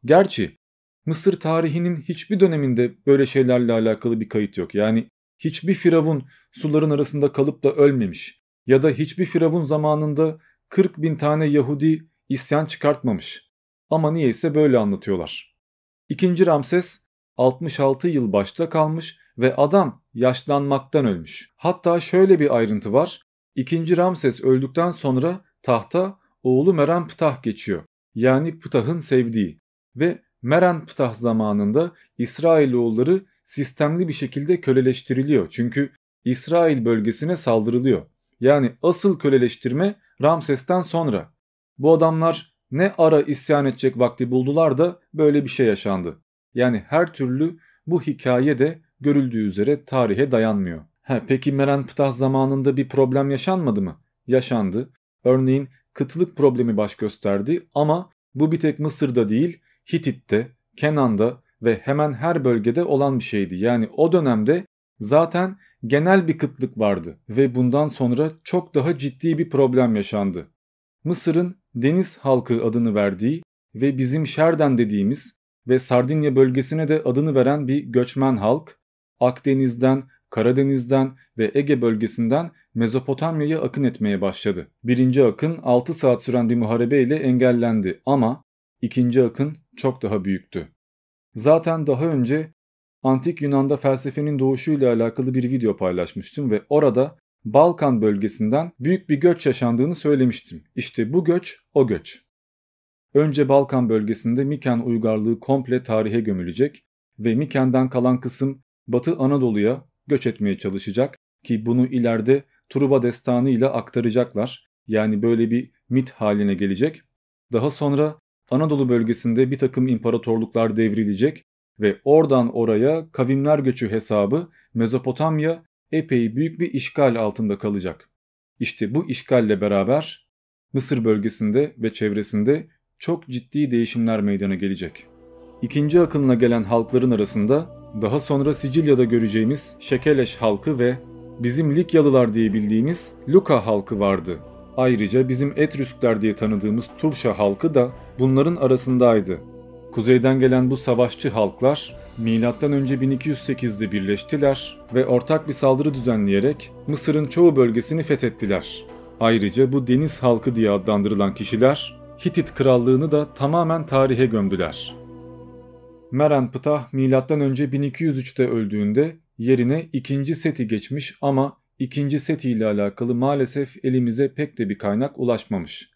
Gerçi Mısır tarihinin hiçbir döneminde böyle şeylerle alakalı bir kayıt yok. Yani hiçbir firavun suların arasında kalıp da ölmemiş ya da hiçbir firavun zamanında 40 bin tane Yahudi isyan çıkartmamış. Ama niyeyse böyle anlatıyorlar. İkinci Ramses 66 yıl başta kalmış ve adam yaşlanmaktan ölmüş. Hatta şöyle bir ayrıntı var. İkinci Ramses öldükten sonra tahta oğlu Meren Ptah geçiyor. Yani Ptah'ın sevdiği ve Meren Ptah zamanında İsrailoğulları sistemli bir şekilde köleleştiriliyor. Çünkü İsrail bölgesine saldırılıyor. Yani asıl köleleştirme Ramses'ten sonra. Bu adamlar ne ara isyan edecek vakti buldular da böyle bir şey yaşandı. Yani her türlü bu hikaye de görüldüğü üzere tarihe dayanmıyor. He, peki Merenptah zamanında bir problem yaşanmadı mı? Yaşandı. Örneğin kıtlık problemi baş gösterdi ama bu bir tek Mısır'da değil Hitit'te, Kenan'da ve hemen her bölgede olan bir şeydi. Yani o dönemde zaten genel bir kıtlık vardı ve bundan sonra çok daha ciddi bir problem yaşandı. Mısır'ın deniz halkı adını verdiği ve bizim Şerden dediğimiz ve Sardinya bölgesine de adını veren bir göçmen halk Akdeniz'den, Karadeniz'den ve Ege bölgesinden Mezopotamya'ya akın etmeye başladı. Birinci akın 6 saat süren bir muharebe ile engellendi ama ikinci akın çok daha büyüktü. Zaten daha önce Antik Yunan'da felsefenin doğuşuyla alakalı bir video paylaşmıştım ve orada Balkan bölgesinden büyük bir göç yaşandığını söylemiştim. İşte bu göç o göç. Önce Balkan bölgesinde Miken uygarlığı komple tarihe gömülecek ve Miken'den kalan kısım Batı Anadolu'ya göç etmeye çalışacak ki bunu ileride Truba destanı ile aktaracaklar. Yani böyle bir mit haline gelecek. Daha sonra Anadolu bölgesinde bir takım imparatorluklar devrilecek ve oradan oraya kavimler göçü hesabı Mezopotamya epey büyük bir işgal altında kalacak. İşte bu işgalle beraber Mısır bölgesinde ve çevresinde çok ciddi değişimler meydana gelecek. İkinci akınla gelen halkların arasında daha sonra Sicilya'da göreceğimiz Şekeleş halkı ve bizim Likyalılar diye bildiğimiz Luka halkı vardı. Ayrıca bizim Etrüskler diye tanıdığımız Turşa halkı da bunların arasındaydı. Kuzeyden gelen bu savaşçı halklar M.Ö. 1208'de birleştiler ve ortak bir saldırı düzenleyerek Mısır'ın çoğu bölgesini fethettiler. Ayrıca bu deniz halkı diye adlandırılan kişiler Hitit krallığını da tamamen tarihe gömdüler. Meren Ptah M.Ö. 1203'te öldüğünde yerine 2. Seti geçmiş ama 2. Seti ile alakalı maalesef elimize pek de bir kaynak ulaşmamış.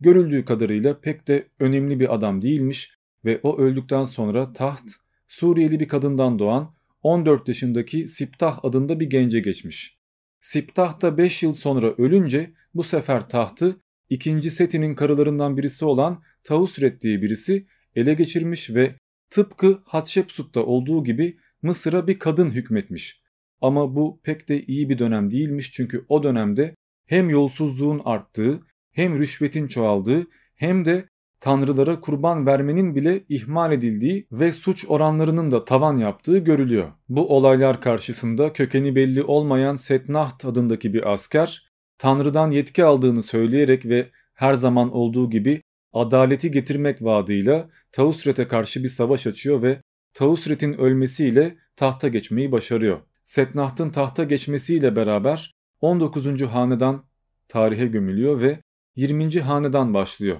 Görüldüğü kadarıyla pek de önemli bir adam değilmiş ve o öldükten sonra taht Suriyeli bir kadından doğan 14 yaşındaki Siptah adında bir gence geçmiş. Siptah da 5 yıl sonra ölünce bu sefer tahtı ikinci Seti'nin karılarından birisi olan Tausret diye birisi ele geçirmiş ve tıpkı Hatshepsut'ta olduğu gibi Mısır'a bir kadın hükmetmiş. Ama bu pek de iyi bir dönem değilmiş çünkü o dönemde hem yolsuzluğun arttığı hem rüşvetin çoğaldığı hem de tanrılara kurban vermenin bile ihmal edildiği ve suç oranlarının da tavan yaptığı görülüyor. Bu olaylar karşısında kökeni belli olmayan Setnaht adındaki bir asker tanrıdan yetki aldığını söyleyerek ve her zaman olduğu gibi adaleti getirmek vaadıyla Tausret'e karşı bir savaş açıyor ve Tausret'in ölmesiyle tahta geçmeyi başarıyor. Setnaht'ın tahta geçmesiyle beraber 19. hanedan tarihe gömülüyor ve 20. hanedan başlıyor.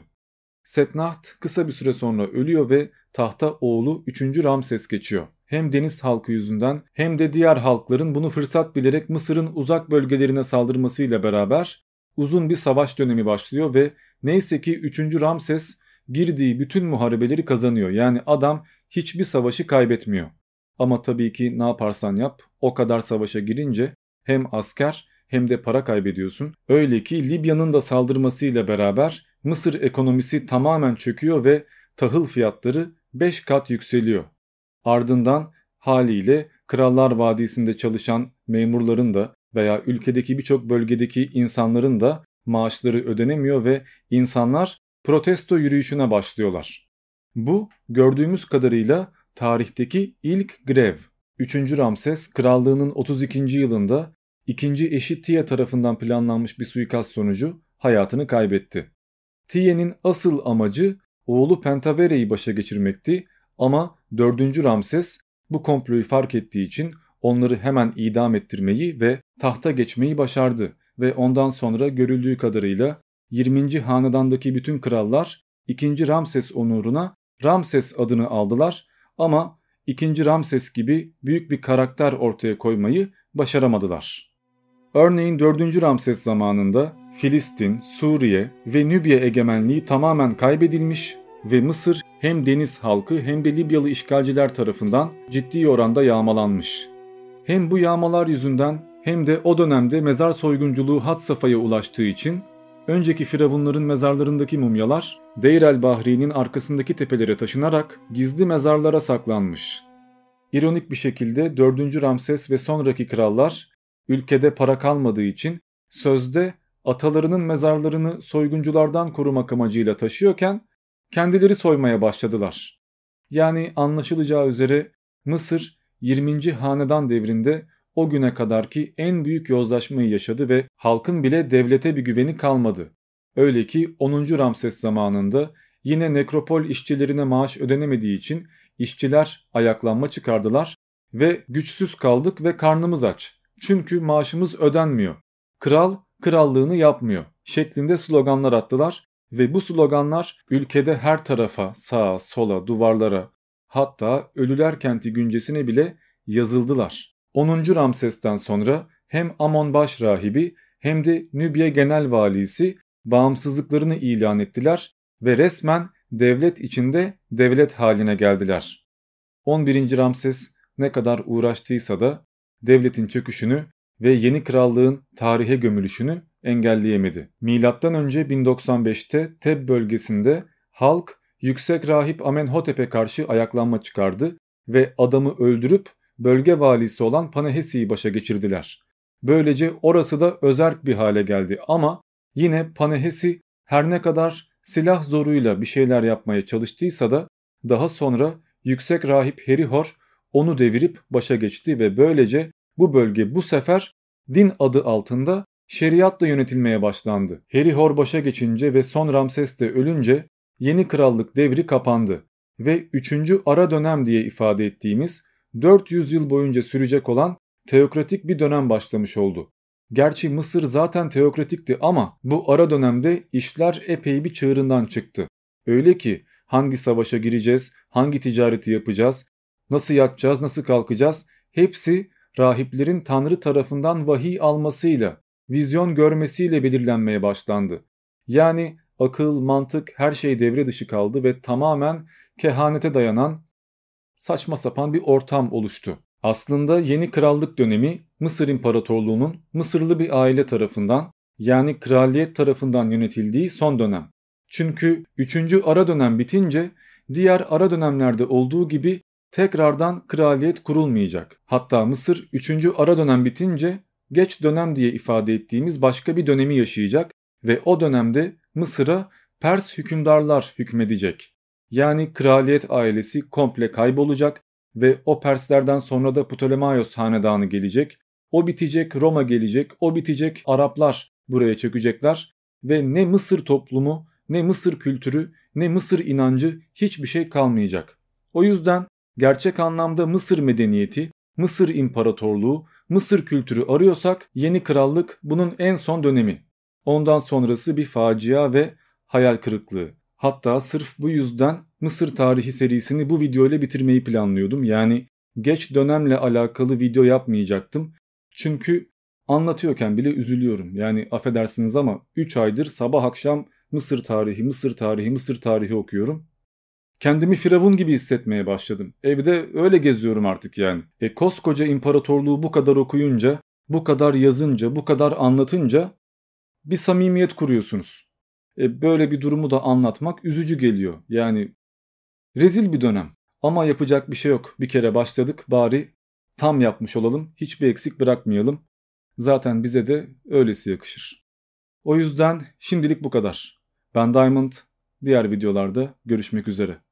Setnaht kısa bir süre sonra ölüyor ve tahta oğlu 3. Ramses geçiyor. Hem deniz halkı yüzünden hem de diğer halkların bunu fırsat bilerek Mısır'ın uzak bölgelerine saldırmasıyla beraber uzun bir savaş dönemi başlıyor ve neyse ki 3. Ramses girdiği bütün muharebeleri kazanıyor. Yani adam hiçbir savaşı kaybetmiyor. Ama tabii ki ne yaparsan yap o kadar savaşa girince hem asker hem de para kaybediyorsun. Öyle ki Libya'nın da saldırmasıyla beraber Mısır ekonomisi tamamen çöküyor ve tahıl fiyatları 5 kat yükseliyor. Ardından haliyle Krallar Vadisi'nde çalışan memurların da veya ülkedeki birçok bölgedeki insanların da maaşları ödenemiyor ve insanlar protesto yürüyüşüne başlıyorlar. Bu gördüğümüz kadarıyla tarihteki ilk grev. 3. Ramses krallığının 32. yılında ikinci eşi Tiye tarafından planlanmış bir suikast sonucu hayatını kaybetti. Tiye'nin asıl amacı oğlu Pentavere'yi başa geçirmekti ama 4. Ramses bu komployu fark ettiği için onları hemen idam ettirmeyi ve tahta geçmeyi başardı ve ondan sonra görüldüğü kadarıyla 20. hanedandaki bütün krallar 2. Ramses onuruna Ramses adını aldılar ama 2. Ramses gibi büyük bir karakter ortaya koymayı başaramadılar. Örneğin 4. Ramses zamanında Filistin, Suriye ve Nübya egemenliği tamamen kaybedilmiş ve Mısır hem deniz halkı hem de Libyalı işgalciler tarafından ciddi oranda yağmalanmış. Hem bu yağmalar yüzünden hem de o dönemde mezar soygunculuğu had safhaya ulaştığı için önceki firavunların mezarlarındaki mumyalar Deir el Bahri'nin arkasındaki tepelere taşınarak gizli mezarlara saklanmış. İronik bir şekilde 4. Ramses ve sonraki krallar ülkede para kalmadığı için sözde atalarının mezarlarını soygunculardan korumak amacıyla taşıyorken kendileri soymaya başladılar. Yani anlaşılacağı üzere Mısır 20. hanedan devrinde o güne kadarki en büyük yozlaşmayı yaşadı ve halkın bile devlete bir güveni kalmadı. Öyle ki 10. Ramses zamanında yine nekropol işçilerine maaş ödenemediği için işçiler ayaklanma çıkardılar ve güçsüz kaldık ve karnımız aç. Çünkü maaşımız ödenmiyor. Kral krallığını yapmıyor şeklinde sloganlar attılar ve bu sloganlar ülkede her tarafa, sağa, sola, duvarlara hatta Ölüler Kenti güncesine bile yazıldılar. 10. Ramses'ten sonra hem Amon baş rahibi hem de Nübya genel valisi bağımsızlıklarını ilan ettiler ve resmen devlet içinde devlet haline geldiler. 11. Ramses ne kadar uğraştıysa da devletin çöküşünü ve yeni krallığın tarihe gömülüşünü engelleyemedi. Milattan önce 1095'te Teb bölgesinde halk yüksek rahip Amenhotep'e karşı ayaklanma çıkardı ve adamı öldürüp bölge valisi olan Panehesi'yi başa geçirdiler. Böylece orası da özerk bir hale geldi ama yine Panehesi her ne kadar silah zoruyla bir şeyler yapmaya çalıştıysa da daha sonra yüksek rahip Herihor onu devirip başa geçti ve böylece bu bölge bu sefer din adı altında şeriatla yönetilmeye başlandı. Herihor başa geçince ve son Ramses de ölünce yeni krallık devri kapandı ve 3. ara dönem diye ifade ettiğimiz 400 yıl boyunca sürecek olan teokratik bir dönem başlamış oldu. Gerçi Mısır zaten teokratikti ama bu ara dönemde işler epey bir çığırından çıktı. Öyle ki hangi savaşa gireceğiz, hangi ticareti yapacağız, nasıl yatacağız, nasıl kalkacağız hepsi rahiplerin Tanrı tarafından vahiy almasıyla, vizyon görmesiyle belirlenmeye başlandı. Yani akıl, mantık her şey devre dışı kaldı ve tamamen kehanete dayanan saçma sapan bir ortam oluştu. Aslında yeni krallık dönemi Mısır İmparatorluğu'nun Mısırlı bir aile tarafından yani kraliyet tarafından yönetildiği son dönem. Çünkü 3. ara dönem bitince diğer ara dönemlerde olduğu gibi tekrardan kraliyet kurulmayacak. Hatta Mısır 3. ara dönem bitince geç dönem diye ifade ettiğimiz başka bir dönemi yaşayacak ve o dönemde Mısır'a Pers hükümdarlar hükmedecek. Yani kraliyet ailesi komple kaybolacak ve o Perslerden sonra da Ptolemaios hanedanı gelecek. O bitecek Roma gelecek, o bitecek Araplar buraya çökecekler ve ne Mısır toplumu, ne Mısır kültürü, ne Mısır inancı hiçbir şey kalmayacak. O yüzden gerçek anlamda Mısır medeniyeti, Mısır imparatorluğu, Mısır kültürü arıyorsak yeni krallık bunun en son dönemi. Ondan sonrası bir facia ve hayal kırıklığı. Hatta sırf bu yüzden Mısır tarihi serisini bu video ile bitirmeyi planlıyordum. Yani geç dönemle alakalı video yapmayacaktım. Çünkü anlatıyorken bile üzülüyorum. Yani affedersiniz ama 3 aydır sabah akşam Mısır tarihi, Mısır tarihi, Mısır tarihi okuyorum. Kendimi firavun gibi hissetmeye başladım. Evde öyle geziyorum artık yani. E koskoca imparatorluğu bu kadar okuyunca, bu kadar yazınca, bu kadar anlatınca bir samimiyet kuruyorsunuz. E böyle bir durumu da anlatmak üzücü geliyor. Yani rezil bir dönem. Ama yapacak bir şey yok. Bir kere başladık bari tam yapmış olalım. Hiçbir eksik bırakmayalım. Zaten bize de öylesi yakışır. O yüzden şimdilik bu kadar. Ben Diamond. Diğer videolarda görüşmek üzere.